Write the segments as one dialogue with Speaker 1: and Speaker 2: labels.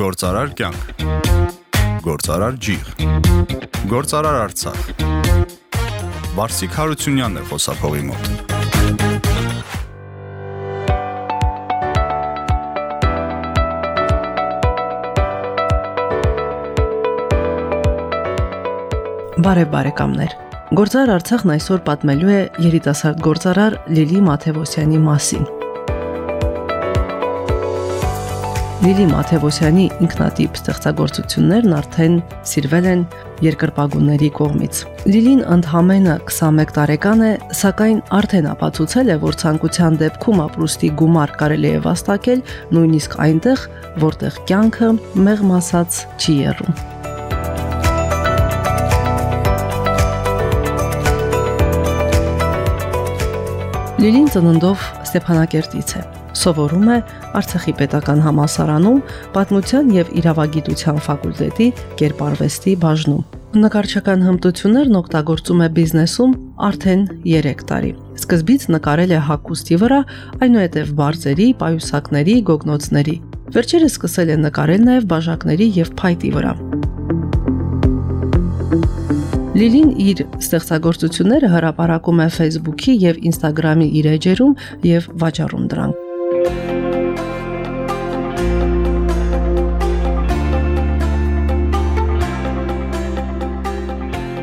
Speaker 1: Գործարար կյանք։ Գործարար ջիղ։ Գործարար Արցախ։ Վարսիկ Հարությունյանն է խոսափողի մոտ։
Speaker 2: Բարև բարեկամներ։ Գործար Արցախն այսօր պատմելու է երիտասարդ գործարար Լիլի Մաթևոսյանի մասին։ Լիլի Մաթևոսյանի ինքնատիպ ստեղծագործություններն արդեն սիրվել են երկրպագուների կողմից։ Լիլին ընդհանրապես 21 տարեկան է, սակայն արդեն ապացուցել է, որ ցանկության դեպքում ապրուստի գումար կարելի է վաստակել նույնիսկ այնտեղ, որտեղ կյանքը մեղմ ասած չի եռում։ Լիլին ծննդով Ստեփանակերտից է։ Սովորում է Արցախի պետական համալսարանում պատմության եւ իրավագիտության ֆակուլտետի կերպարվեստի բաժնում։ Նկարչական հմտություններն օգտագործում է բիզնեսում արդեն 3 տարի։ Սկզբից նկարել է հակոստի վրա, այնուհետև բարձերի, պայուսակների, գոգնոցների։ Վերջերս սկսել է նկարել նաև բաժակների եւ փայտի վրա։ Լիլին իր ստեղծագործությունները հրապարակում է Facebook-ի եւ Instagram-ի իր էջերում եւ վաճառում դրանք։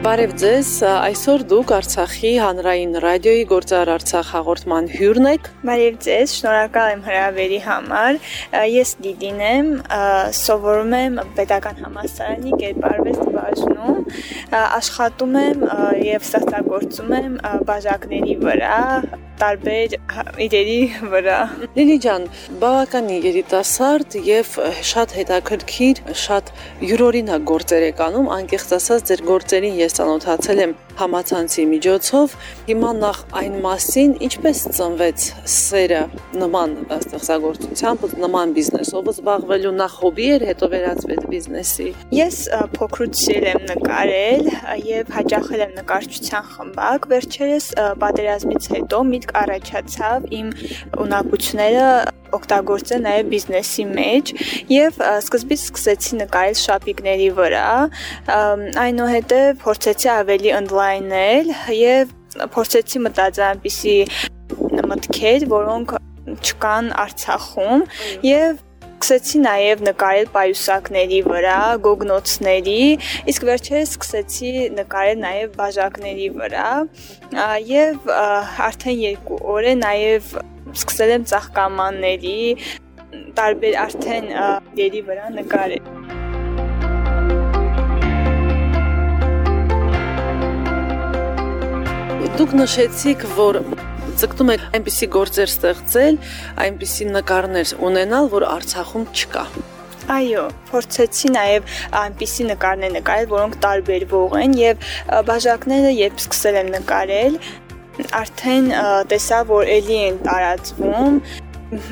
Speaker 2: Բարև ձեզ, այսօր դուք Արցախի հանրային ռադիոյի Գործար Արցախ հաղորդման հյուրն եք։
Speaker 3: Բարև ձեզ, շնորհակալ եմ հրավերի համար։ Ես Դիդին եմ, սովորում եմ Պետական համալսարանի կերպարվեստի բաժնում, աշխատում եմ եւ ստեղծագործում եմ բաժակների վրա, տարբեր իրերի վրա։
Speaker 2: Լիլի ջան, բավականին երիտասարդ եւ շատ հետաքրքիր, շատ յուրօրինակ գործեր եք անում, անկեղծ ասած ձեր գործերին ես ծանոթացել եմ համացանցի միջոցով։ Հիմա նախ այն մասին, ինչպես ծնվեց սերը նման ստեղծագործությամբ, նման բիզնեսով զբաղվելու նախ հոբի էր, հետո վերածվեց բիզնեսի։
Speaker 3: Ես փոքրուց սիրել եմ նկարել եւ հաճախել եմ նկարչության խմբակ։ Վերջերս պատերազմից հետո միտք առաջացավ իմ ունակությունները օգտագործել նաև բիզնեսի մեջ եւ սկզբից սկսեցի նկարել շապիկների վրա այնուհետեւ փորձեցի ավելի ընդլայնել եւ փորձեցի մտածել այնպիսի մտքեր, որոնք չկան Արցախում եւ սկսեցի նաև նկարել պայուսակների վրա, գոգնոցների, իսկ վերջերս սկսեցի նկարել նաև բաժակների վրա եւ արդեն երկու օր է նաև սկսել եմ ծաղկամանների տարբեր արդեն դերի վրա նկարել։
Speaker 2: Դուք նշեցիք, որ ցկտում եք այնպիսի գործեր ստեղծել, այնպիսի նկարներ ունենալ, որ Արցախում չկա։
Speaker 3: Այո, փորձեցի նաև այնպիսի նկարներ նկարել, որոնք տարբերվող են եւ բաժակները երբ սկսել եմ նկարել, արդեն տեսա, որ ելի են տարածվում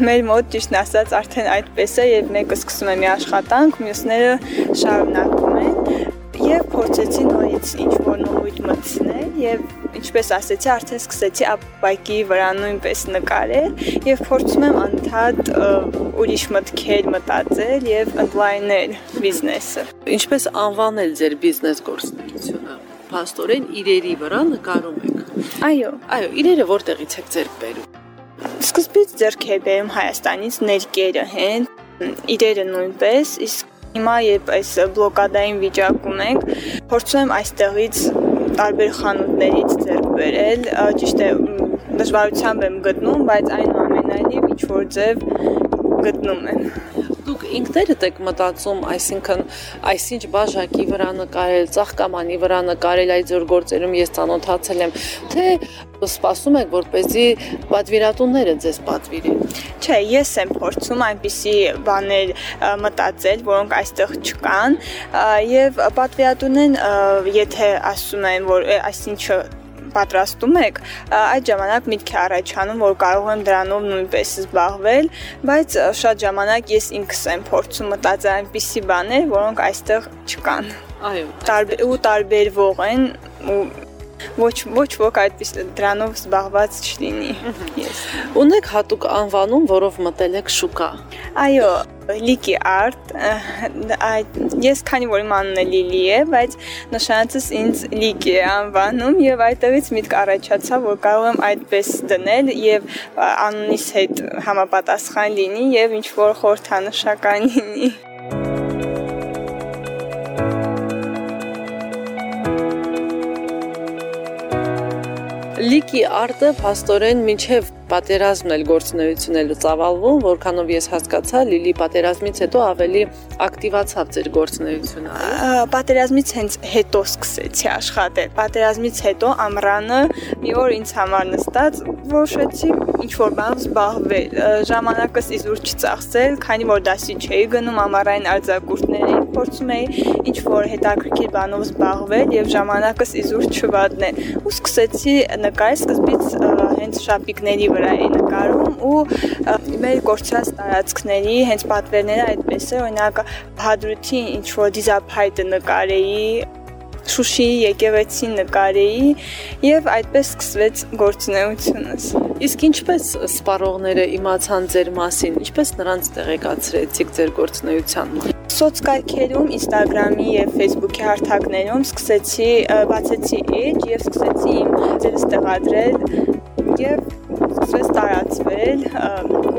Speaker 3: մեր մոտ ճիշտ ասած արդեն այդպես է եւ մեկը սկսում է մի աշխատանք, մյուսները շարունակում են եւ փորձեցի նորից ինչ որ նույն մտցնել եւ ինչպես ասեցի, արդեն սկսեցի ապակի վրա նույնպես նկարել եւ փորձում եմ անդադ ուրիշ մտքեր մտածել եւ ընդլայնել բիզնեսը։
Speaker 2: Ինչպես անվանել ձեր բիզնես գործունեությունը։ Փաստորեն իրերի վրա նկարում եք։
Speaker 3: Այո։
Speaker 2: Այո, իրերը որտեղից եք ձեր բերում։
Speaker 3: Սկզբից է բերում Հայաստանից ներկերը հեն, իրերը նույնպես, իսկ Հիմա երբ այս բլոկադային վիճակում ենք, փորձում եմ այստեղից տարբեր խանութներից ձեռք բերել, ճիշտ է դժվարությամբ եմ գտնում, բայց այնուամենայնիվ ինչ որ ձև գտնում եմ
Speaker 2: դուք ինքներդ եք մտածում, այսինքն այսինչ բաժակի վրա նկարել, ծաղկամանի վրա նկարել այդ ձեր գործերում ես ծանոթացել եմ, թե սպասում եք, որպեսզի պատվիրատուները ձեզ պատվիրեն։
Speaker 3: Չէ, ես եմ փորձում այնպիսի բաներ մտածել, որոնք այստեղ չկան, եւ պատվիրատունեն եթե ասում են, որ այսինչը պատրաստում եք, այդ ժամանակ միտք է առաջանում, որ կարող եմ դրանով նույնպես զբաղվել, բայց շատ ժամանակ ես ինքս եմ փորձում մտածել այնպիսի բաներ, որոնք այստեղ չկան։
Speaker 2: Այո,
Speaker 3: տարբեր ու տարբերվող են ու ոչ ոչ ոք այդպես դրանով զբաղված չլինի։ Ես։
Speaker 2: Ունեք հատուկ անվանում, որով մտել եք շուկա։
Speaker 3: Այո, Լիկի արտ ես քանի որ իմ անունը Լիլի է, բայց նշանածս ինձ Լիկի է անվանում եւ այդտեղից միտք առաջացավ, որ կարող եմ այդպես դնել եւ անունիս հետ համապատասխան լինի եւ ինչ որ խորհրդանշական լինի։
Speaker 2: Լիկի արտը փաստորեն մինչև պատերազմն էլ գործունեություն էլ ծավալվում, որքանով ես հասկացա, Լիլի պատերազմից հետո ավելի ակտիվացավ ձեր գործունեությունը։
Speaker 3: Պատերազմից հենց հետո սկսեցի աշխատել։ Պատերազմից հետո ամռանը մի օր ինձ համար նստած որոշեցի ինչ որ բանով զբաղվել։ Ժամանակս իզուր չծախսել, քանի որ դասի չէի գնում ամառային արձակուրդների փորձում էի ինչ որ հետաքրքիր բանով զբաղվել եւ ժամանակս իզուր չվատնել։ Ու սկսեցի նկարել սկզբից հենց շապիկների վրա էի նկարում ու մեր կորցրած տարածքների հենց պատվերները այդպես է օրինակ Բհադրութի ինչ որ դիզափայտը նկարեի Շուշիի եկեղեցին նկարեի եւ այդպես սկսվեց գործունեությունս։
Speaker 2: Իսկ ինչպես սպառողները իմացան ձեր մասին, ինչպես նրանց տեղեկացրեցիք ձեր գործունեության
Speaker 3: Սոցկայքերում, Instagram-ի եւ Facebook-ի հարթակներում սկսեցի բացեցի էջ եւ սկսեցի իմ ձևս տեղադրել եւ սկսվեց տարածվել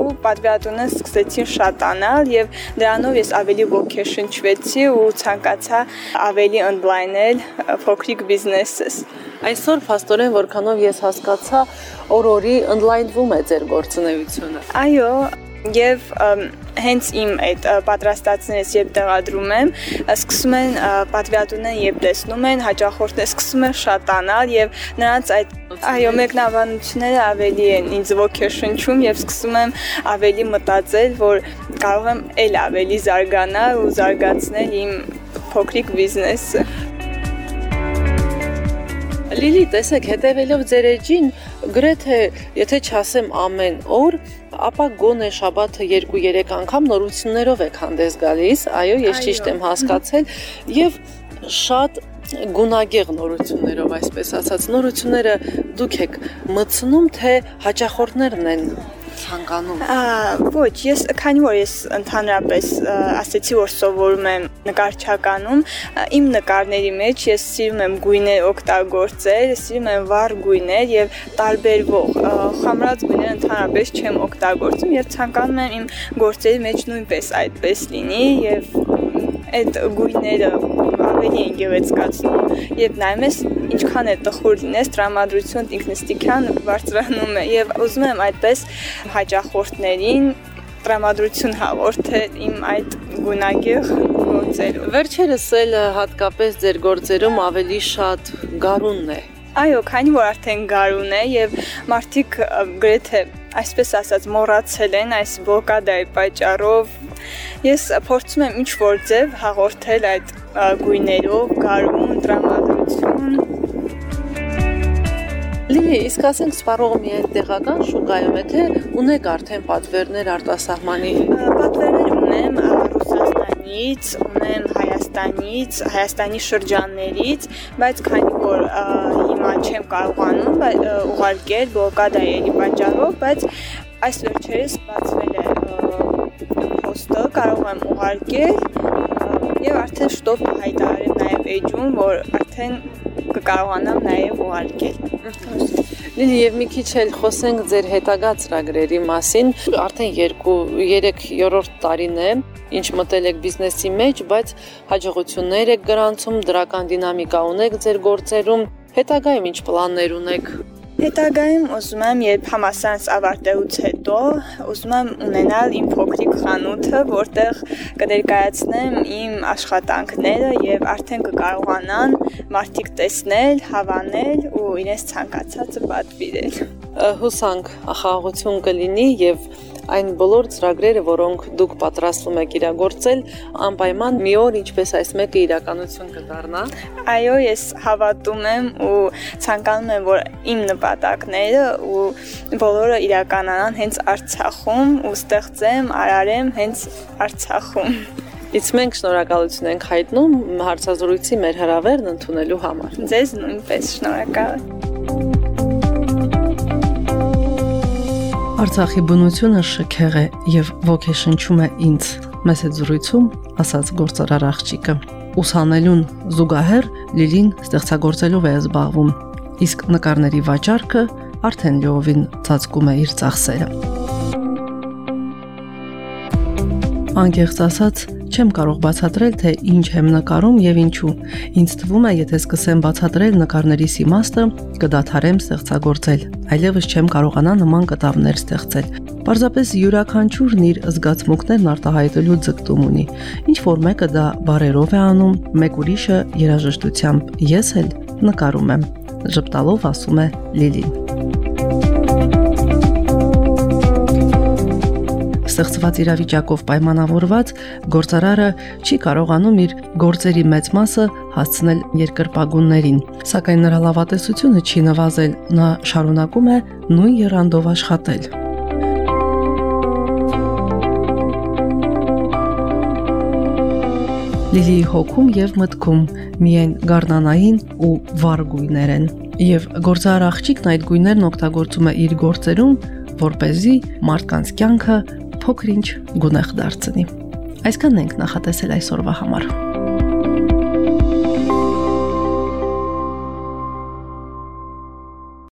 Speaker 3: ու պատվիրատունը սկսեցին շատանալ եւ դրանով ես ավելի ոգեշնչվեցի ու ցանկացա ավելի ընդլայնել փոքրիկ բիզնեսս։
Speaker 2: Այսօր փաստորեն որքանով ես հասկացա, օր-օրի ընդլայնվում է ձեր գործունեությունը։
Speaker 3: Այո, եւ հենց իմ այդ պատրաստածներից երբ տեղադրում եմ, սկսում են պատվիրատունեն երբ տեսնում են, հաճախորդները սկսում են շատանալ եւ նրանց այդ այո մեկնաբանությունները ավելի են ինձ ոգեշնչում եւ սկսում եմ ավելի մտածել, որ կարող եմ ել ավելի զարգանալ ու զարգացնել իմ փոքրիկ բիզնեսը։
Speaker 2: Լիլի, տեսեք, հետևելով ձեր էջին, գրեթե, եթե չասեմ ամեն օր, ապա գոնե շաբաթը 2-3 անգամ նորություններով եք հանդես գալիս։ Այո, ես ճիշտ եմ հասկացել եւ շատ գունագեղ նորություններով, այսպես ասած, նորությունները դուք եք մտցնում, թե հաճախորդներն են ցանկանում։
Speaker 3: Ոչ, ես քանի որ ես ընդհանրապես ասեցի որ սովորում եմ նկարչականում, իմ նկարների մեջ ես սիրում եմ գույներ օգտագործել, սիրում եմ վառ գույներ եւ տարբերվող խամրած գույներ ընդհանրապես չեմ օգտագործում եւ ցանկանում եմ իմ գործերի մեջ նույնպես այդպես լինի եւ այդ գույները ավելի են գեղեցկացնում եւ նայում ես ինչքան է տխուր լինես տրամադրությունդ ինքնստիքյան բարձրանում է եւ ուզում եմ այդպես հաճախորդներին տրամադրություն հաղորդել իմ այդ գունագեղ գործերով
Speaker 2: վերջերս էլ հատկապես ձեր գործերում ավելի շատ գարունն է
Speaker 3: Այո, քանի որ արդեն գարուն է եւ մարդիկ գրեթե այսպես ասած մոռացել են այս բլոկադայի պատճառով ես փորձում եմ ինչ որ ձև հաղորդել այդ գույներով, գարուն, տրամադրություն
Speaker 2: Լիլի, իսկ ասենք սպառողը միայն տեղական շուկայում է, թե ունեք արդեն պատվերներ արտասահմանի։
Speaker 3: Պատվերներ ունեմ Ռուսաստանից, ունեմ Հայաստանից, Հայաստանի շրջաններից, բայց քանի որ հիմա չեմ կարողանում ուղարկել բլոկադայի պատճառով, բայց այս վերջերս բացվել է փոստը, կարող եմ ուղարկել եւ արդեն շտով հայտարարեմ նաեւ էջում, որ արդեն կկարողանամ նաեւ ուղարկել։
Speaker 2: Լիլի եւ մի քիչ էլ խոսենք ձեր հետագա ծրագրերի մասին։ Արդեն 2-3-րդ տարին է, ինչ մտել եք բիզնեսի մեջ, բայց հաջողություններ եք գրանցում, դրական դինամիկա ունեք ձեր գործերում։ Հետագայում ինչ պլաններ ունեք։
Speaker 3: Հետագայում ուզում եմ, երբ համասանց ավարտելուց հետո, ուզում եմ ունենալ իմ փոքրիկ խանութը, որտեղ կներկայացնեմ իմ աշխատանքները եւ արդեն կկարողանան մարդիկ տեսնել, հավանել ու իրենց ցանկացածը պատվիրել։
Speaker 2: Հուսանք ախաղություն կլինի եւ այն բոլոր ծրագրերը, որոնք դուք պատրաստվում եք իրագործել, անպայման մի օր ինչպես այս մեկը իրականություն կդառնա։
Speaker 3: Այո, ես հավատում եմ ու ցանկանում եմ, որ իմ նպատակները ու բոլորը իրականանան հենց Արցախում ու ստեղծեմ, արարեմ հենց Արցախում։
Speaker 2: Իսկ մենք շնորհակալություն ենք հայտնում հարցազրույցի մեր հրավերն ընդունելու համար։
Speaker 3: Ձեզ նույնպես շնորհակալ։
Speaker 2: Արցախի բնությունը շքեղ է եւ ոգեշնչում է ինձ։ Մեծ է զրույցում ասաց գործարար աղջիկը։ Ուսանելուն զուգահեռ Լիլին ստեղծագործելով է զբաղվում, իսկ նկարների վաճառքը արդեն լիովին ծածկում է իր ծախսերը։ Անկեղծ ասած, չեմ կարող բացատրել, թե ինչ եմ նկարում եւ ինչու։ Ինձ թվում է, եթե սկսեմ բացատրել նկարներիս իմաստը, կդադարեմ ստեղծագործել։ Այլևս չեմ կարողանա նման կտավներ ստեղծել։ Պարզապես յուրաքանչյուրն իր զգացմունքներն արտահայտելու ձգտում ունի։ Ինչ որ մեկը դա բարերով է անում, մեկ ուրիշը երաժշտությամբ։ Ես էլ նկարում եմ։ Ժպտալով ասում է Լիլին։ ստեղծված իրավիճակով պայմանավորված գործարարը չի կարողանում իր գործերի մեծ մասը հասցնել երկրպագուններին։ Սակայն նրա լավատեսությունը չի նվազել, նա շարունակում է նույն երանդով աշխատել։ Լիլիի հոգում եւ մտքում միայն գառնանային ու վառ գույներ են։ Եվ գործար աղջիկն այդ գույներն օգտագործում է իր գործերում, որ เป զի մարդկանց կյանքը փոքրինչ գունեղ դարձնի։ Այսքանն ենք նախատեսել այսօրվա համար։